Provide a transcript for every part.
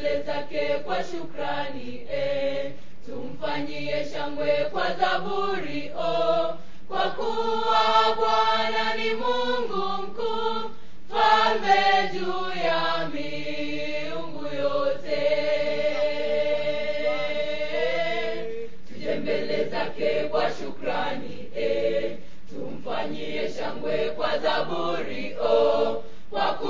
mbele zake kwa shukrani eh. tumfanyie shangwe kwa zaburi oh. kwa kuwa bwana ni mungu mkuu falme juu ya miungu yote tuje mbele zake kwa shukrani eh. tumfanyie shangwe kwa zaburi oh. kwa ku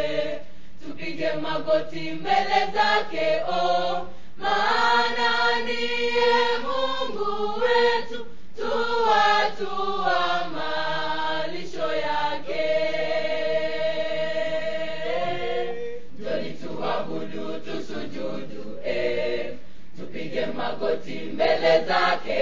tupige magoti mbele zake o maana niye mungu wetu tuwatua malisho yake njoni tusujudu eh, tupige magoti mbele zake